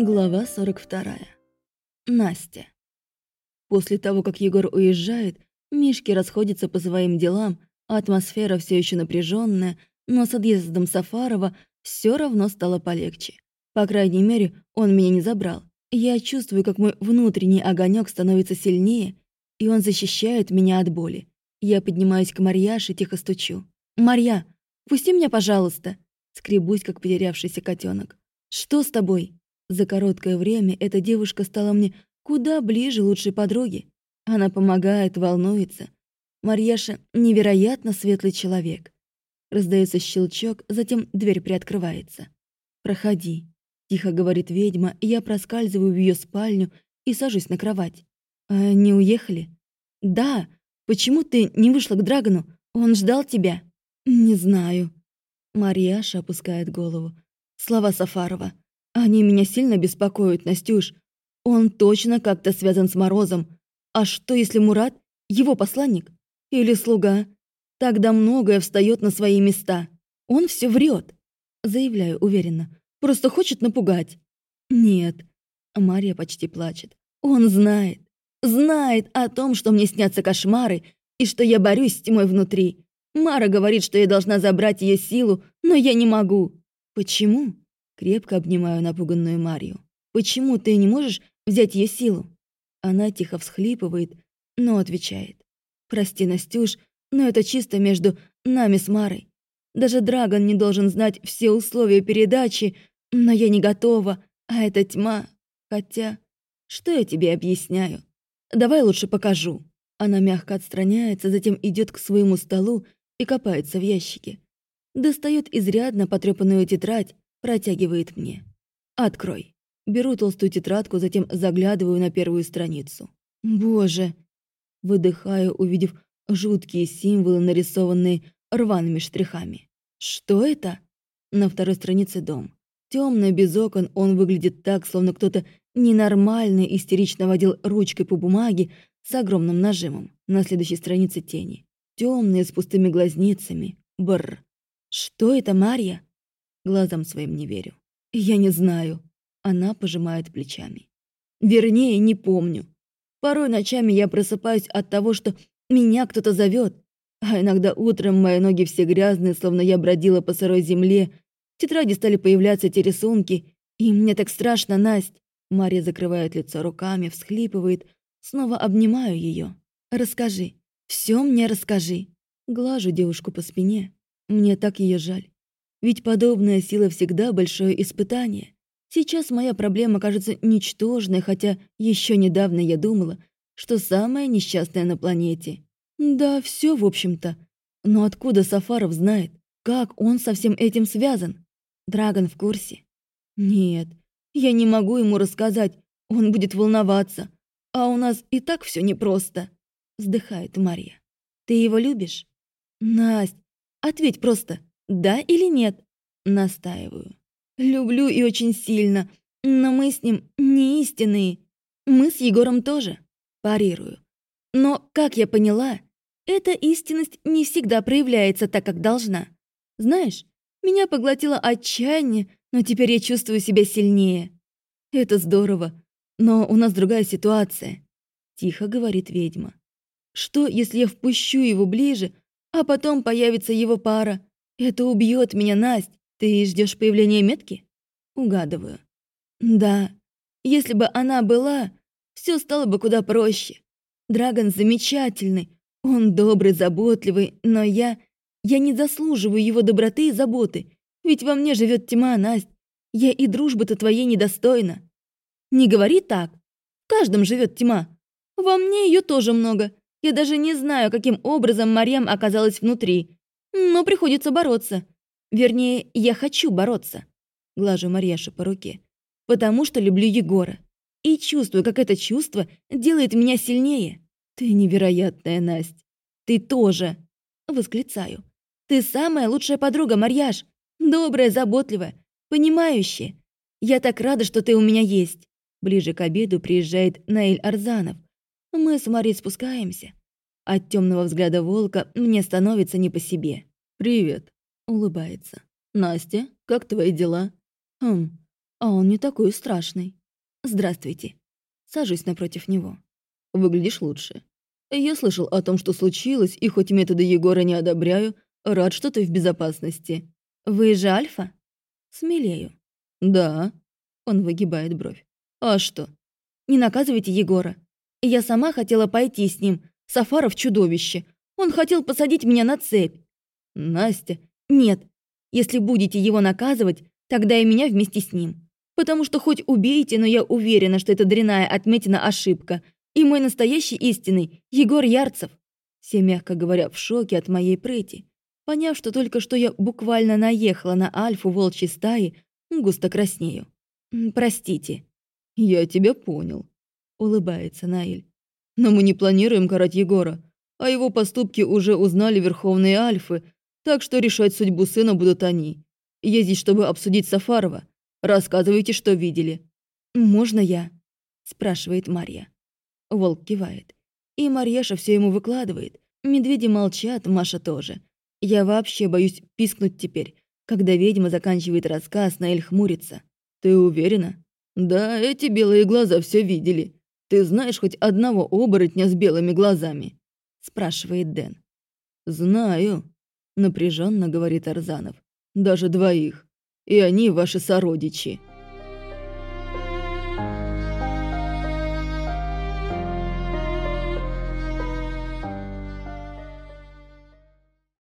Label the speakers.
Speaker 1: Глава 42. Настя. После того, как Егор уезжает, Мишки расходятся по своим делам, а атмосфера все еще напряженная, но с отъездом Сафарова все равно стало полегче. По крайней мере, он меня не забрал. Я чувствую, как мой внутренний огонек становится сильнее, и он защищает меня от боли. Я поднимаюсь к Марьяше, тихо стучу. «Марья, пусти меня, пожалуйста!» Скребусь, как потерявшийся котенок. «Что с тобой?» За короткое время эта девушка стала мне куда ближе лучшей подруги. Она помогает, волнуется. Марьяша — невероятно светлый человек. Раздается щелчок, затем дверь приоткрывается. «Проходи», — тихо говорит ведьма, и я проскальзываю в ее спальню и сажусь на кровать. «А не уехали?» «Да. Почему ты не вышла к Драгону? Он ждал тебя?» «Не знаю». Марьяша опускает голову. Слова Сафарова. Они меня сильно беспокоят, Настюш. Он точно как-то связан с Морозом. А что, если Мурат — его посланник? Или слуга? Тогда многое встает на свои места. Он все врет, заявляю уверенно. Просто хочет напугать. Нет. Мария почти плачет. Он знает. Знает о том, что мне снятся кошмары и что я борюсь с тьмой внутри. Мара говорит, что я должна забрать ее силу, но я не могу. Почему? Крепко обнимаю напуганную Марию. «Почему ты не можешь взять ее силу?» Она тихо всхлипывает, но отвечает. «Прости, Настюш, но это чисто между нами с Марой. Даже Драгон не должен знать все условия передачи, но я не готова, а это тьма. Хотя, что я тебе объясняю? Давай лучше покажу». Она мягко отстраняется, затем идет к своему столу и копается в ящике. Достает изрядно потрепанную тетрадь, Протягивает мне. «Открой». Беру толстую тетрадку, затем заглядываю на первую страницу. «Боже!» Выдыхаю, увидев жуткие символы, нарисованные рваными штрихами. «Что это?» На второй странице дом. Темный, без окон, он выглядит так, словно кто-то ненормальный истерично водил ручкой по бумаге с огромным нажимом. На следующей странице тени. Темные, с пустыми глазницами. Бррр. «Что это, Марья?» Глазам своим не верю. Я не знаю. Она пожимает плечами. Вернее, не помню. Порой ночами я просыпаюсь от того, что меня кто-то зовет, а иногда утром мои ноги все грязные, словно я бродила по сырой земле. В тетради стали появляться эти рисунки, и мне так страшно, Насть. Мария закрывает лицо руками, всхлипывает. Снова обнимаю ее. «Расскажи. Все мне расскажи». Глажу девушку по спине. Мне так ее жаль. Ведь подобная сила всегда большое испытание. Сейчас моя проблема кажется ничтожной, хотя еще недавно я думала, что самая несчастная на планете. Да, все в общем-то. Но откуда Сафаров знает, как он со всем этим связан? Драгон в курсе? Нет, я не могу ему рассказать, он будет волноваться. А у нас и так все непросто. Вздыхает Мария. Ты его любишь? Насть, ответь просто, да или нет? Настаиваю. Люблю и очень сильно, но мы с ним не истинные. Мы с Егором тоже. Парирую. Но, как я поняла, эта истинность не всегда проявляется так, как должна. Знаешь, меня поглотило отчаяние, но теперь я чувствую себя сильнее. Это здорово, но у нас другая ситуация. Тихо говорит ведьма. Что, если я впущу его ближе, а потом появится его пара? «Это убьет меня, Насть! Ты ждешь появления метки?» Угадываю. «Да. Если бы она была, все стало бы куда проще. Драгон замечательный, он добрый, заботливый, но я... Я не заслуживаю его доброты и заботы, ведь во мне живет тьма, Насть. Я и дружбы-то твоей недостойна. Не говори так. В каждом живет тьма. Во мне ее тоже много. Я даже не знаю, каким образом Марьям оказалась внутри. Но приходится бороться. Вернее, я хочу бороться. Глажу Марьяшу по руке. Потому что люблю Егора. И чувствую, как это чувство делает меня сильнее. Ты невероятная, Насть. Ты тоже. Восклицаю. Ты самая лучшая подруга, Марьяш. Добрая, заботливая, понимающая. Я так рада, что ты у меня есть. Ближе к обеду приезжает Наиль Арзанов. Мы с Марьей спускаемся. От темного взгляда волка мне становится не по себе. «Привет», — улыбается. «Настя, как твои дела?» «Хм, А он не такой страшный. Здравствуйте. Сажусь напротив него. Выглядишь лучше. Я слышал о том, что случилось, и хоть методы Егора не одобряю, рад, что ты в безопасности. Вы же Альфа? Смелею. Да. Он выгибает бровь. А что? Не наказывайте Егора. Я сама хотела пойти с ним. Сафаров чудовище. Он хотел посадить меня на цепь. Настя. Нет. Если будете его наказывать, тогда и меня вместе с ним. Потому что хоть убейте, но я уверена, что это дрянная отметина ошибка. И мой настоящий истинный — Егор Ярцев. Все, мягко говоря, в шоке от моей прыти. Поняв, что только что я буквально наехала на альфу волчьей стаи, густо краснею. «Простите». «Я тебя понял», — улыбается Наиль. «Но мы не планируем карать Егора. А его поступки уже узнали верховные альфы, так что решать судьбу сына будут они. Я здесь, чтобы обсудить Сафарова. Рассказывайте, что видели». «Можно я?» – спрашивает Марья. Волк кивает. И Марьяша все ему выкладывает. Медведи молчат, Маша тоже. Я вообще боюсь пискнуть теперь. Когда ведьма заканчивает рассказ, Наэль хмурится. «Ты уверена?» «Да, эти белые глаза все видели. Ты знаешь хоть одного оборотня с белыми глазами?» спрашивает Дэн. «Знаю», — напряженно говорит Арзанов. «Даже двоих. И они ваши сородичи».